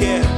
yeah.